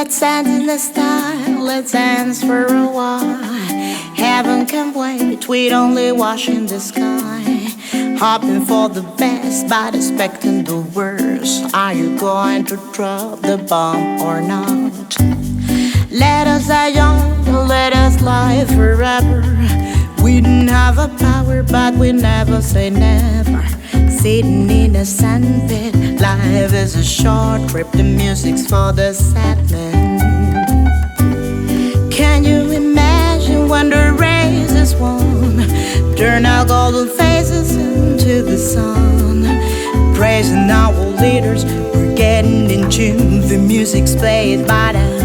Let's dance in the style, let's dance for a while. Heaven can wait, we'd only watching the sky. Hoping for the best, but expecting the worst. Are you going to drop the bomb or not? Let us die young, let us live forever. We don't have a power, but we never say never. Sitting in a sandpit, life is a short trip. The music's for the sad men. Can you imagine when the race is won? Turn our golden faces into the sun. Praising our leaders, we're getting in tune. The music's played by the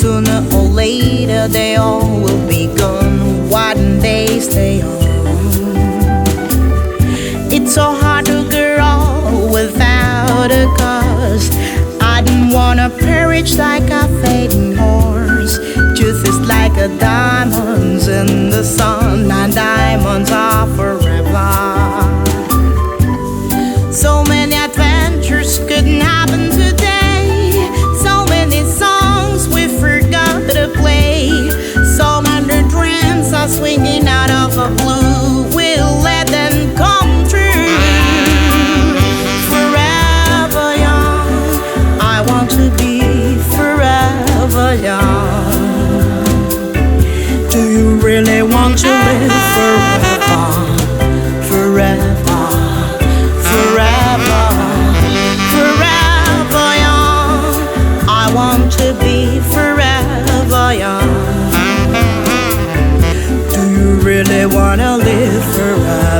Sooner or later, they all will be gone. Why don't they stay on? It's so hard to grow without a cause. I didn't wanna perish like a fading horse. Truth is like a diamonds in the sun, and diamonds Do you really want to live forever? Forever, forever, forever young. I want to be forever young. Do you really wanna live? Forever.